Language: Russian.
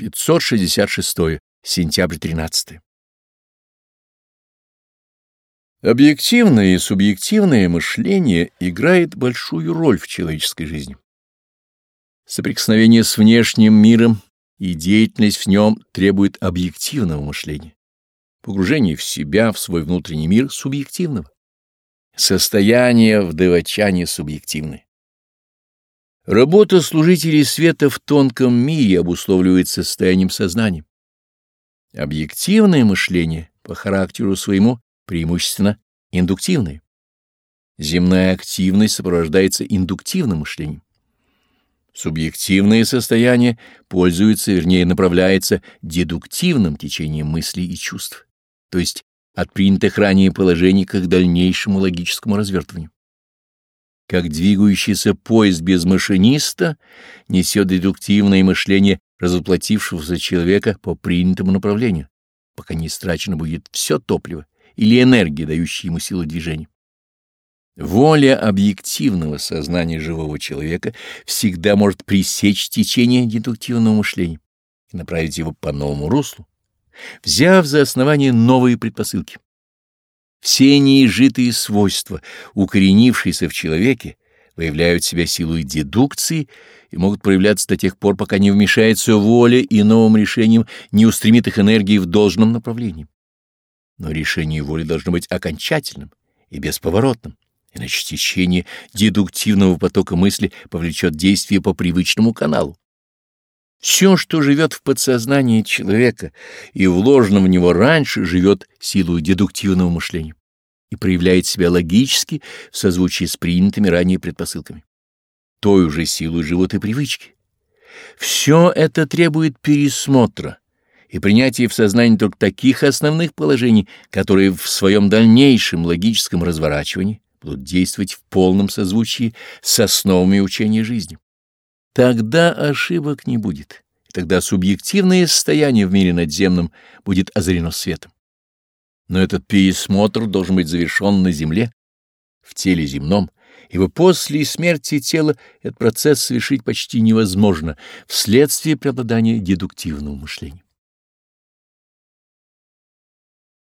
566. Сентябрь 13. Объективное и субъективное мышление играет большую роль в человеческой жизни. Соприкосновение с внешним миром и деятельность в нем требует объективного мышления, погружение в себя, в свой внутренний мир субъективного. Состояние в девачане субъективное. Работа служителей света в тонком мире обусловливается состоянием сознания. Объективное мышление по характеру своему преимущественно индуктивное. Земная активность сопровождается индуктивным мышлением. Субъективное состояние пользуется, вернее, направляется дедуктивным течением мыслей и чувств, то есть от принятых ранее положений к их дальнейшему логическому развертыванию. Как двигающийся поезд без машиниста несет дедуктивное мышление разоплатившегося человека по принятому направлению, пока не истрачено будет все топливо или энергия, дающая ему силу движения. Воля объективного сознания живого человека всегда может пресечь течение дедуктивного мышления и направить его по новому руслу, взяв за основание новые предпосылки. Все неизжитые свойства, укоренившиеся в человеке, выявляют себя силой дедукции и могут проявляться до тех пор, пока не вмешается воля и новым решением не устремит их энергии в должном направлении. Но решение воли должно быть окончательным и бесповоротным, иначе течение дедуктивного потока мысли повлечет действие по привычному каналу. Все, что живет в подсознании человека и вложено в него раньше, живет силой дедуктивного мышления и проявляет себя логически в созвучии с принятыми ранее предпосылками. Той уже силой живут и привычки. Все это требует пересмотра и принятия в сознании только таких основных положений, которые в своем дальнейшем логическом разворачивании будут действовать в полном созвучии с основами учения жизни. Тогда ошибок не будет, и тогда субъективное состояние в мире надземном будет озарено светом. Но этот пересмотр должен быть завершен на земле, в теле земном, ибо после смерти тела этот процесс совершить почти невозможно вследствие преобладания дедуктивного мышления.